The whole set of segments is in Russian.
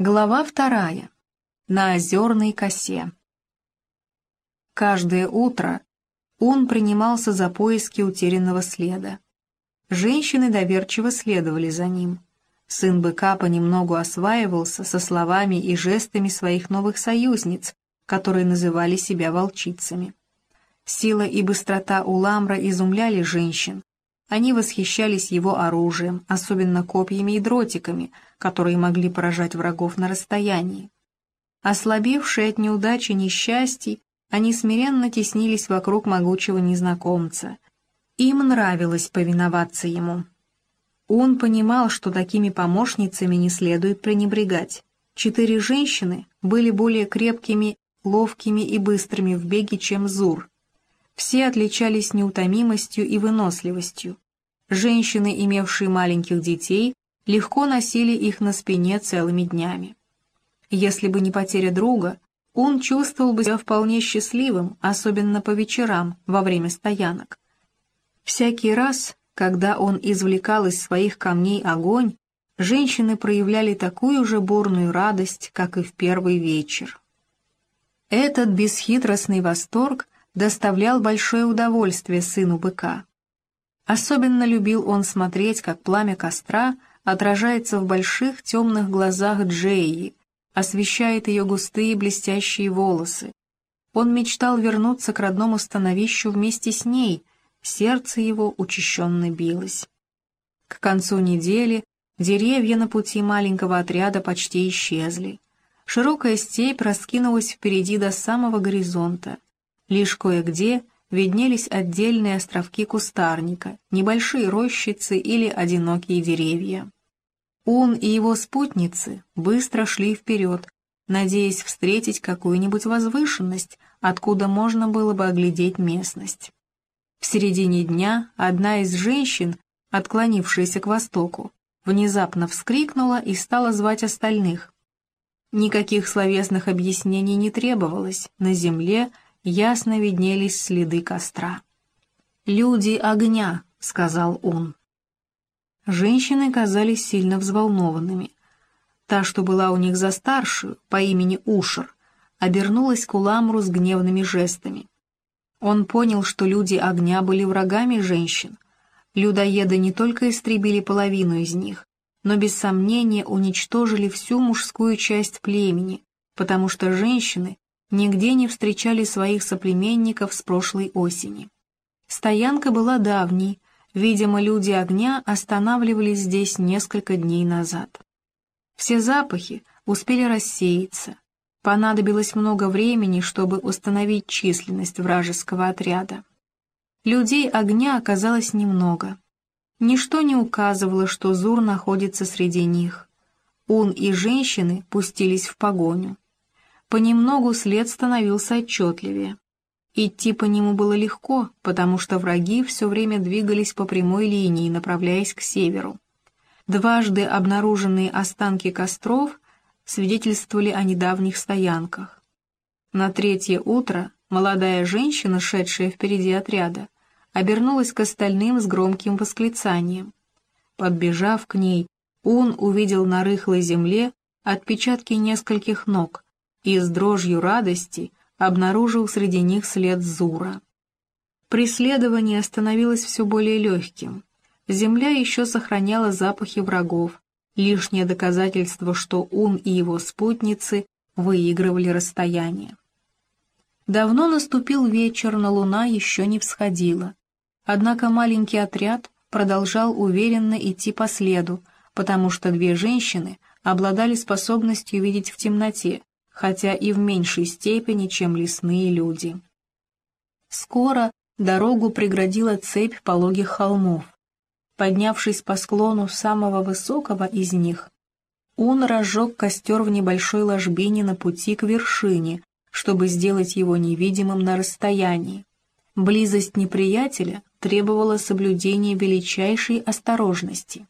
Глава вторая. На озерной косе. Каждое утро он принимался за поиски утерянного следа. Женщины доверчиво следовали за ним. Сын быка понемногу осваивался со словами и жестами своих новых союзниц, которые называли себя волчицами. Сила и быстрота Уламра изумляли женщин, они восхищались его оружием, особенно копьями и дротиками, которые могли поражать врагов на расстоянии. Ослабевшие от неудачи несчастий, они смиренно теснились вокруг могучего незнакомца. Им нравилось повиноваться ему. Он понимал, что такими помощницами не следует пренебрегать. Четыре женщины были более крепкими, ловкими и быстрыми в беге, чем Зур. Все отличались неутомимостью и выносливостью. Женщины, имевшие маленьких детей, легко носили их на спине целыми днями. Если бы не потеря друга, он чувствовал бы себя вполне счастливым, особенно по вечерам, во время стоянок. Всякий раз, когда он извлекал из своих камней огонь, женщины проявляли такую же бурную радость, как и в первый вечер. Этот бесхитростный восторг доставлял большое удовольствие сыну быка. Особенно любил он смотреть, как пламя костра отражается в больших темных глазах Джеи, освещает ее густые блестящие волосы. Он мечтал вернуться к родному становищу вместе с ней, сердце его учащенно билось. К концу недели деревья на пути маленького отряда почти исчезли. Широкая степь раскинулась впереди до самого горизонта. Лишь кое-где виднелись отдельные островки кустарника, небольшие рощицы или одинокие деревья. Он и его спутницы быстро шли вперед, надеясь встретить какую-нибудь возвышенность, откуда можно было бы оглядеть местность. В середине дня одна из женщин, отклонившаяся к востоку, внезапно вскрикнула и стала звать остальных. Никаких словесных объяснений не требовалось, на земле — ясно виднелись следы костра. «Люди огня», — сказал он. Женщины казались сильно взволнованными. Та, что была у них за старшую, по имени Ушер, обернулась к Уламру с гневными жестами. Он понял, что люди огня были врагами женщин. Людоеды не только истребили половину из них, но без сомнения уничтожили всю мужскую часть племени, потому что женщины нигде не встречали своих соплеменников с прошлой осени. Стоянка была давней, видимо, люди огня останавливались здесь несколько дней назад. Все запахи успели рассеяться. Понадобилось много времени, чтобы установить численность вражеского отряда. Людей огня оказалось немного. Ничто не указывало, что Зур находится среди них. Он и женщины пустились в погоню. Понемногу след становился отчетливее. Идти по нему было легко, потому что враги все время двигались по прямой линии, направляясь к северу. Дважды обнаруженные останки костров свидетельствовали о недавних стоянках. На третье утро молодая женщина, шедшая впереди отряда, обернулась к остальным с громким восклицанием. Подбежав к ней, он увидел на рыхлой земле отпечатки нескольких ног, и с дрожью радости обнаружил среди них след Зура. Преследование становилось все более легким. Земля еще сохраняла запахи врагов, лишнее доказательство, что он и его спутницы выигрывали расстояние. Давно наступил вечер, но луна еще не всходила. Однако маленький отряд продолжал уверенно идти по следу, потому что две женщины обладали способностью видеть в темноте, хотя и в меньшей степени, чем лесные люди. Скоро дорогу преградила цепь пологих холмов. Поднявшись по склону самого высокого из них, он разжег костер в небольшой ложбине на пути к вершине, чтобы сделать его невидимым на расстоянии. Близость неприятеля требовала соблюдения величайшей осторожности.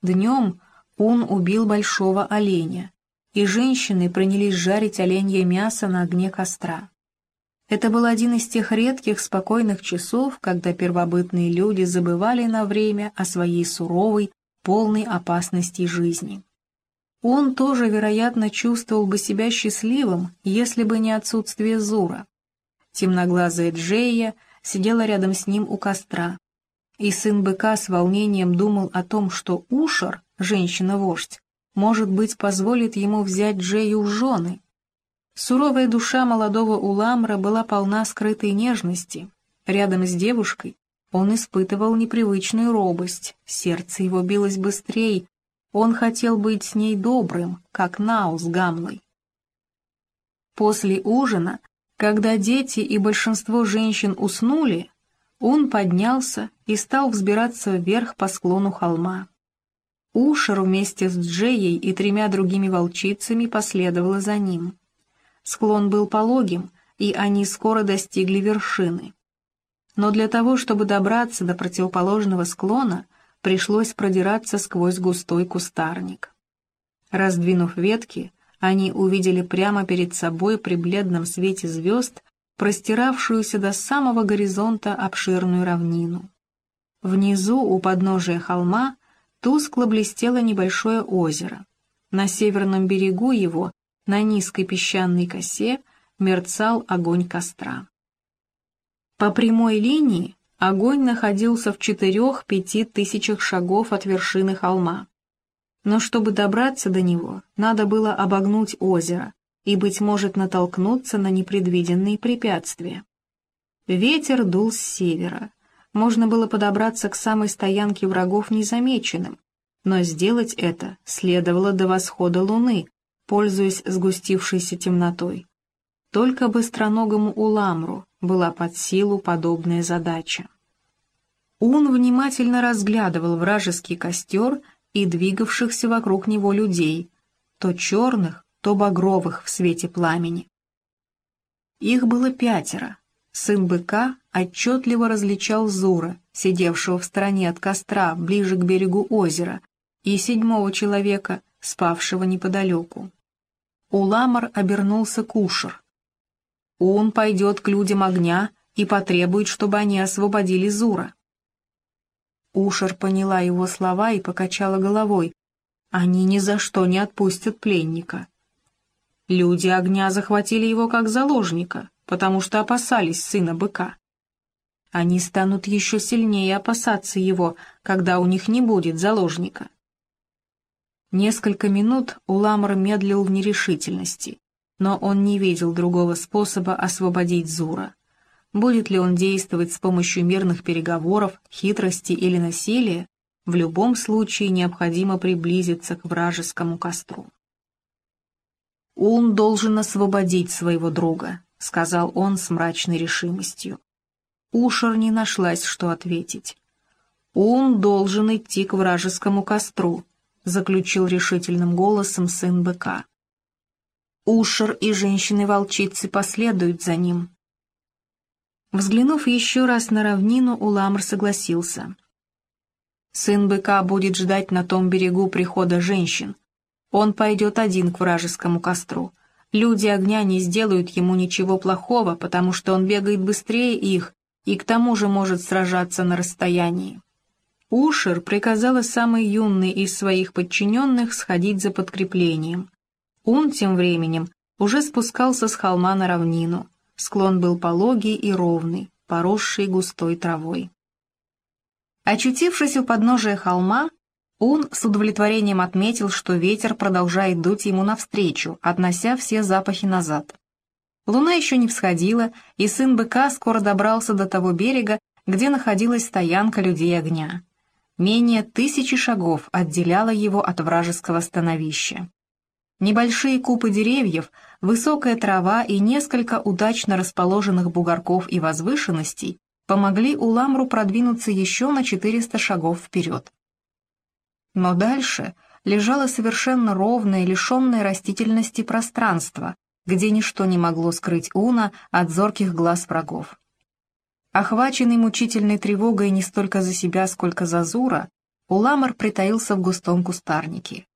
Днем он убил большого оленя, и женщины принялись жарить оленье мясо на огне костра. Это был один из тех редких спокойных часов, когда первобытные люди забывали на время о своей суровой, полной опасности жизни. Он тоже, вероятно, чувствовал бы себя счастливым, если бы не отсутствие Зура. Темноглазая Джея сидела рядом с ним у костра, и сын быка с волнением думал о том, что Ушар, женщина-вождь, может быть, позволит ему взять Джею в жены. Суровая душа молодого Уламра была полна скрытой нежности. Рядом с девушкой он испытывал непривычную робость, сердце его билось быстрее, он хотел быть с ней добрым, как Нау с Гамлой. После ужина, когда дети и большинство женщин уснули, он поднялся и стал взбираться вверх по склону холма. Ушер вместе с Джеей и тремя другими волчицами последовала за ним. Склон был пологим, и они скоро достигли вершины. Но для того, чтобы добраться до противоположного склона, пришлось продираться сквозь густой кустарник. Раздвинув ветки, они увидели прямо перед собой при бледном свете звезд простиравшуюся до самого горизонта обширную равнину. Внизу, у подножия холма, тускло блестело небольшое озеро. На северном берегу его, на низкой песчаной косе, мерцал огонь костра. По прямой линии огонь находился в четырех-пяти тысячах шагов от вершины холма. Но чтобы добраться до него, надо было обогнуть озеро и, быть может, натолкнуться на непредвиденные препятствия. Ветер дул с севера. Можно было подобраться к самой стоянке врагов незамеченным, но сделать это следовало до восхода луны, пользуясь сгустившейся темнотой. Только быстроногому Уламру была под силу подобная задача. Он внимательно разглядывал вражеский костер и двигавшихся вокруг него людей, то черных, то багровых в свете пламени. Их было пятеро. Сын быка отчетливо различал Зура, сидевшего в стороне от костра, ближе к берегу озера, и седьмого человека, спавшего неподалеку. Уламар обернулся к Ушер. Он пойдет к людям огня и потребует, чтобы они освободили Зура. Ушер поняла его слова и покачала головой. Они ни за что не отпустят пленника. Люди огня захватили его как заложника, потому что опасались сына быка. Они станут еще сильнее опасаться его, когда у них не будет заложника. Несколько минут Уламр медлил в нерешительности, но он не видел другого способа освободить Зура. Будет ли он действовать с помощью мирных переговоров, хитрости или насилия, в любом случае необходимо приблизиться к вражескому костру. «Он должен освободить своего друга», — сказал он с мрачной решимостью. Ушер не нашлась, что ответить. «Он должен идти к вражескому костру», — заключил решительным голосом сын быка. Ушер и женщины-волчицы последуют за ним. Взглянув еще раз на равнину, Уламр согласился. Сын быка будет ждать на том берегу прихода женщин. Он пойдет один к вражескому костру. Люди огня не сделают ему ничего плохого, потому что он бегает быстрее их и к тому же может сражаться на расстоянии. Ушер приказала самой юной из своих подчиненных сходить за подкреплением. Он тем временем уже спускался с холма на равнину. Склон был пологий и ровный, поросший густой травой. Очутившись у подножия холма, он с удовлетворением отметил, что ветер продолжает дуть ему навстречу, относя все запахи назад. Луна еще не всходила, и сын быка скоро добрался до того берега, где находилась стоянка людей огня. Менее тысячи шагов отделяло его от вражеского становища. Небольшие купы деревьев, высокая трава и несколько удачно расположенных бугорков и возвышенностей помогли Уламру продвинуться еще на 400 шагов вперед. Но дальше лежало совершенно ровное, лишенное растительности пространство, где ничто не могло скрыть Уна от зорких глаз врагов. Охваченный мучительной тревогой не столько за себя, сколько за Зура, Уламар притаился в густом кустарнике.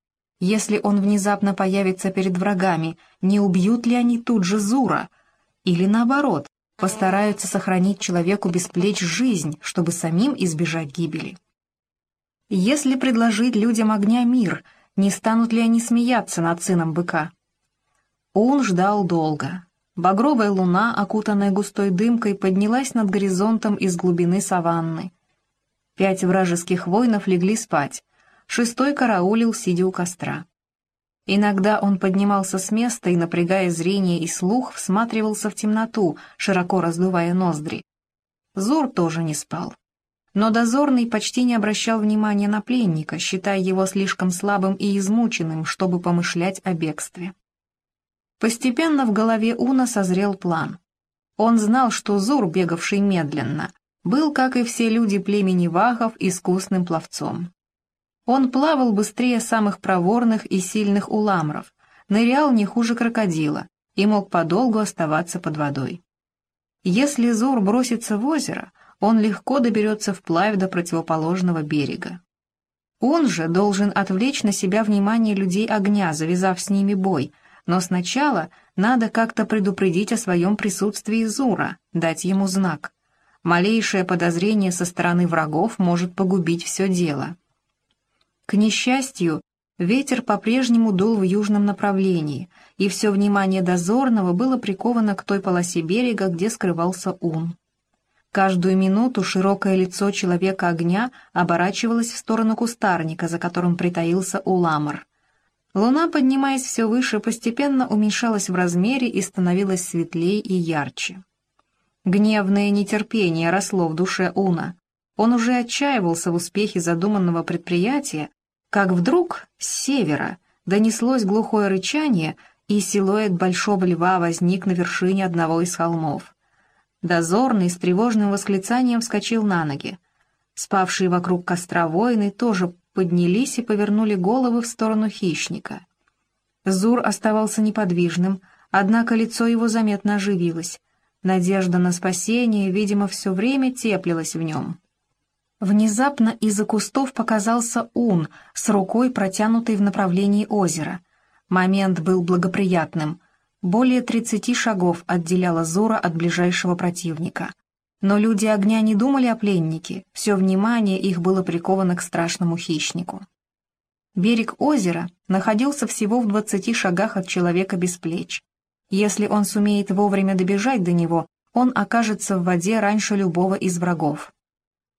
Если он внезапно появится перед врагами, не убьют ли они тут же Зура? Или наоборот, постараются сохранить человеку без плеч жизнь, чтобы самим избежать гибели? Если предложить людям огня мир, Не станут ли они смеяться над сыном быка? Он ждал долго. Багровая луна, окутанная густой дымкой, поднялась над горизонтом из глубины саванны. Пять вражеских воинов легли спать, шестой караулил, сидя у костра. Иногда он поднимался с места и, напрягая зрение и слух, всматривался в темноту, широко раздувая ноздри. Зор тоже не спал. Но дозорный почти не обращал внимания на пленника, считая его слишком слабым и измученным, чтобы помышлять о бегстве. Постепенно в голове Уна созрел план. Он знал, что Зур, бегавший медленно, был, как и все люди племени Вахов, искусным пловцом. Он плавал быстрее самых проворных и сильных уламров, нырял не хуже крокодила и мог подолгу оставаться под водой. Если Зур бросится в озеро, он легко доберется вплавь до противоположного берега. Он же должен отвлечь на себя внимание людей огня, завязав с ними бой, но сначала надо как-то предупредить о своем присутствии Зура, дать ему знак. Малейшее подозрение со стороны врагов может погубить все дело. К несчастью, ветер по-прежнему дул в южном направлении, и все внимание дозорного было приковано к той полосе берега, где скрывался Ун. Каждую минуту широкое лицо человека огня оборачивалось в сторону кустарника, за которым притаился Уламар. Луна, поднимаясь все выше, постепенно уменьшалась в размере и становилась светлее и ярче. Гневное нетерпение росло в душе Уна. Он уже отчаивался в успехе задуманного предприятия, как вдруг с севера донеслось глухое рычание, и силуэт большого льва возник на вершине одного из холмов. Дозорный с тревожным восклицанием вскочил на ноги. Спавшие вокруг костра воины тоже поднялись и повернули головы в сторону хищника. Зур оставался неподвижным, однако лицо его заметно оживилось. Надежда на спасение, видимо, все время теплилась в нем. Внезапно из-за кустов показался Ун с рукой, протянутой в направлении озера. Момент был благоприятным. Более тридцати шагов отделяла Зора от ближайшего противника. Но люди огня не думали о пленнике, все внимание их было приковано к страшному хищнику. Берег озера находился всего в двадцати шагах от человека без плеч. Если он сумеет вовремя добежать до него, он окажется в воде раньше любого из врагов.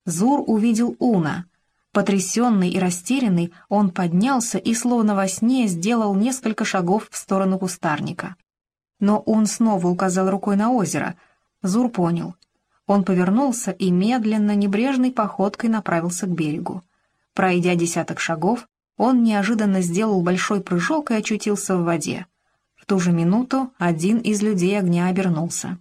Зур увидел Уна. Потрясенный и растерянный, он поднялся и, словно во сне, сделал несколько шагов в сторону кустарника. Но он снова указал рукой на озеро. Зур понял. Он повернулся и медленно, небрежной походкой направился к берегу. Пройдя десяток шагов, он неожиданно сделал большой прыжок и очутился в воде. В ту же минуту один из людей огня обернулся.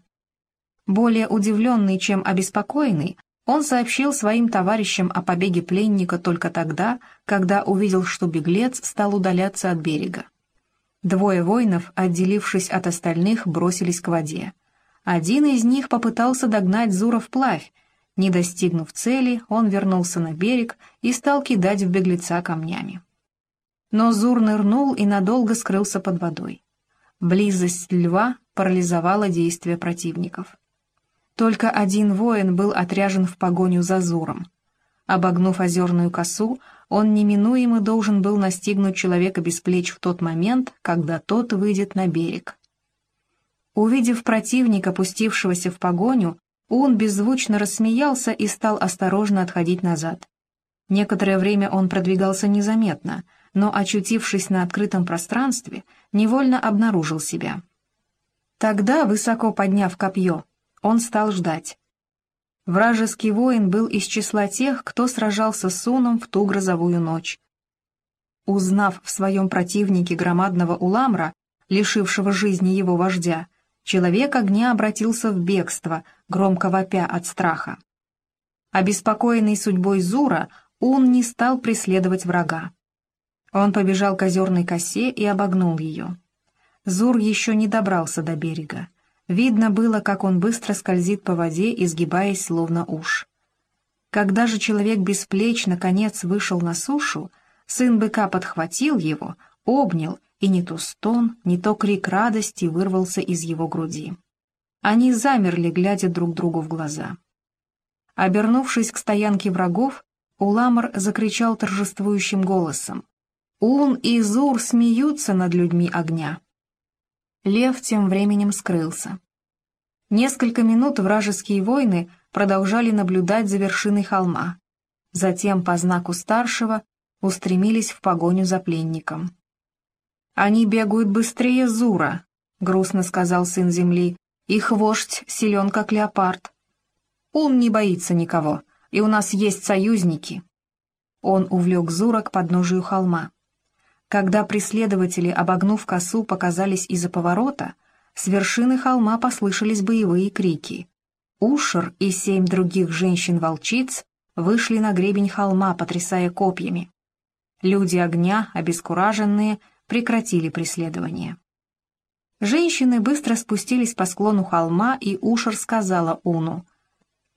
Более удивленный, чем обеспокоенный, он сообщил своим товарищам о побеге пленника только тогда, когда увидел, что беглец стал удаляться от берега. Двое воинов, отделившись от остальных, бросились к воде. Один из них попытался догнать Зура вплавь. Не достигнув цели, он вернулся на берег и стал кидать в беглеца камнями. Но Зур нырнул и надолго скрылся под водой. Близость льва парализовала действия противников. Только один воин был отряжен в погоню за Зуром. Обогнув озерную косу, он неминуемо должен был настигнуть человека без плеч в тот момент, когда тот выйдет на берег. Увидев противника, пустившегося в погоню, он беззвучно рассмеялся и стал осторожно отходить назад. Некоторое время он продвигался незаметно, но, очутившись на открытом пространстве, невольно обнаружил себя. Тогда, высоко подняв копье, он стал ждать. Вражеский воин был из числа тех, кто сражался с Суном в ту грозовую ночь. Узнав в своем противнике громадного Уламра, лишившего жизни его вождя, человек огня обратился в бегство, громко вопя от страха. Обеспокоенный судьбой Зура, он не стал преследовать врага. Он побежал к озерной косе и обогнул ее. Зур еще не добрался до берега. Видно было, как он быстро скользит по воде, изгибаясь словно уж. Когда же человек без плеч наконец вышел на сушу, сын быка подхватил его, обнял, и не то стон, не то крик радости вырвался из его груди. Они замерли, глядя друг другу в глаза. Обернувшись к стоянке врагов, Уламар закричал торжествующим голосом. Ун и Зур смеются над людьми огня. Лев тем временем скрылся. Несколько минут вражеские воины продолжали наблюдать за вершиной холма. Затем, по знаку старшего, устремились в погоню за пленником. «Они бегают быстрее Зура», — грустно сказал сын земли. «Их вождь силен, как леопард. Он не боится никого, и у нас есть союзники». Он увлек Зура к подножию холма. Когда преследователи, обогнув косу, показались из-за поворота, с вершины холма послышались боевые крики. Ушер и семь других женщин-волчиц вышли на гребень холма, потрясая копьями. Люди огня, обескураженные, прекратили преследование. Женщины быстро спустились по склону холма, и Ушер сказала Уну,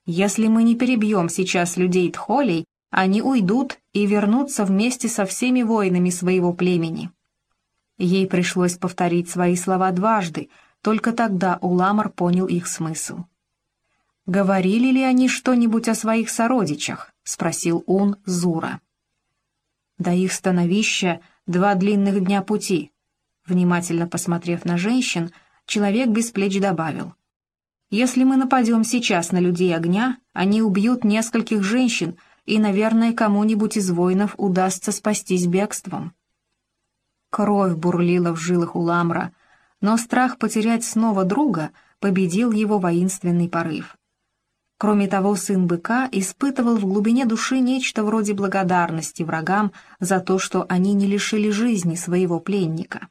«Если мы не перебьем сейчас людей Тхолей, они уйдут и вернутся вместе со всеми воинами своего племени. Ей пришлось повторить свои слова дважды, только тогда Уламар понял их смысл. «Говорили ли они что-нибудь о своих сородичах?» — спросил он Зура. «До их становища два длинных дня пути», — внимательно посмотрев на женщин, человек без плеч добавил. «Если мы нападем сейчас на людей огня, они убьют нескольких женщин, и, наверное, кому-нибудь из воинов удастся спастись бегством. Кровь бурлила в жилах у Ламра, но страх потерять снова друга победил его воинственный порыв. Кроме того, сын быка испытывал в глубине души нечто вроде благодарности врагам за то, что они не лишили жизни своего пленника.